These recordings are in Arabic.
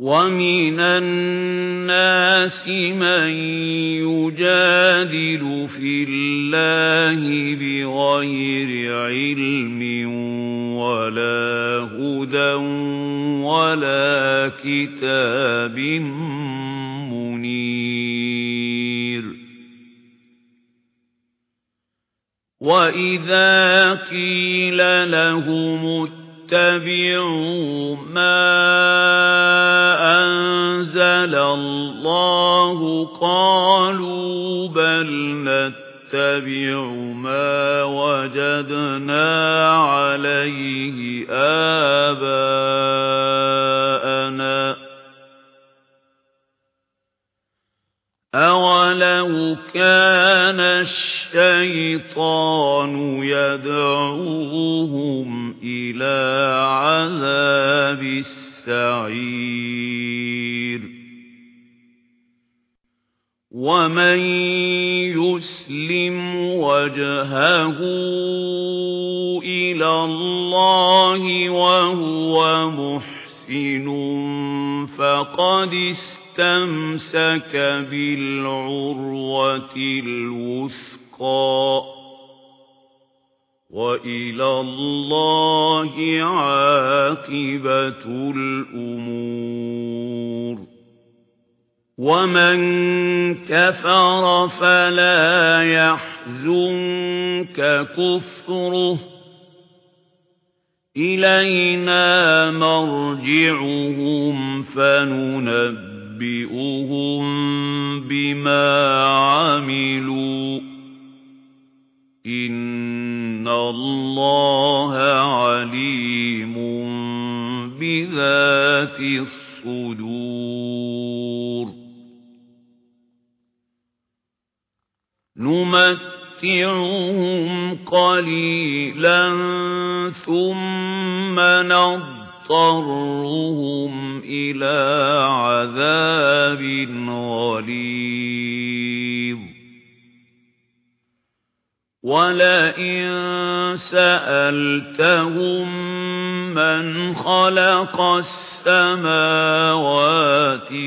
وَمِنَ النَّاسِ مَن يُجَادِلُ فِي اللَّهِ بِغَيْرِ عِلْمٍ وَلَا هُدًى وَلَا كِتَابٍ مُنِيرٍ وَإِذَا قِيلَ لَهُمُ اتَّبِعُوا مَا أَنزَلَ اللَّهُ قَالُوا بَلْ نَتَّبِعُ مَا وَجَدْنَا عَلَيْهِ آبَاءَنَا أَوَلَوْ كَانَ الشَّيْطَانُ يَدْعُوهُمْ إِلَى عَذَابِ السَّعِيرِ. وَمَن يُسْلِمْ وَجْهَهُ إِلَى اللَّهِ وَهُوَ مُحْسِنٌ فَقَدِ اسْتَمْسَكَ بِالْعُرْوَةِ الْوُثْقَى. وَإِلَى اللَّهِ عَاقِبَةُ الْأُمُورِ. وَمَن كَفَرَ فَلَا يَحْزُنكَ كُفْرُهُ. إِلَيْنَا مَرْجِعُهُمْ فَنُنَبِّئُهُم بِمَا عَمِلُوا. اللَّهَ عَلِيمٌ بِذَاتِ الصُّدُورِ. نُمَتِّعُهُمْ قَلِيلًا ثُمَّ نَضْطَرُّهُمْ إِلَى عَذَابٍ غَلِيظٍ. وَلَئِن سَأَلْتَهُم مَّنْ خَلَقَ السَّمَاوَاتِ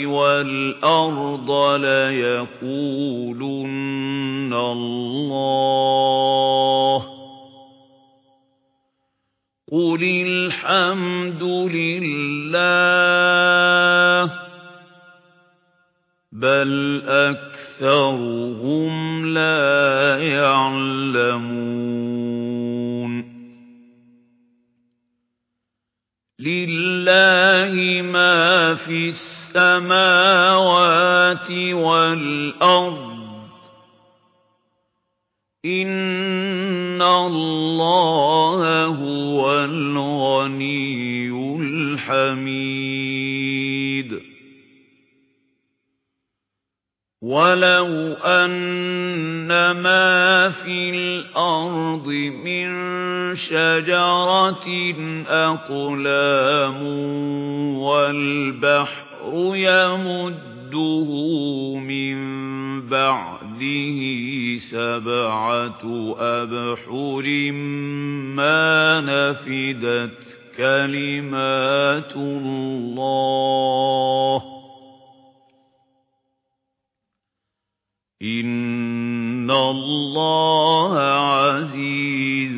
وَالْأَرْضَ لَيَقُولُنَّ اللَّهُ. قُلِ الْحَمْدُ لِلَّهِ بَلْ أَكْثَرُهُمْ لَا يَعْلَمُونَ لِلَّهِ مَا فِي السَّمَاوَاتِ وَالْأَرْضِ إِنَّ اللَّهَ هُوَ الْغَنِيُّ الْحَمِيدُ وَلَوْ أَنَّ مَا فِي الْأَرْضِ مِنْ شَجَرَةٍ أَقْلَامٌ وَالْبَحْرُ يَمُدُّهُ مِنْ بَعْدِهِ سَبْعَةُ أَبْحُرٍ مَا نَفِدَتْ كَلِمَاتُ اللَّهِ إِنَّ اللَّهَ عَزِيزٌ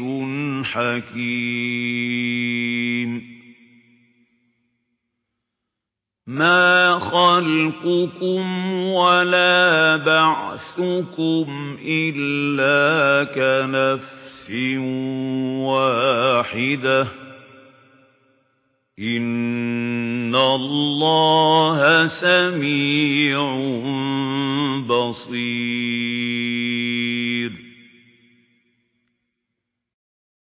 حَكِيمٌ مَا خَلْقُكُمْ وَلَا بَعْثُكُمْ إِلَّا كَنَفْسٍ وَاحِدَةٍ إِنَّ اللَّهَ سَمِيعٌ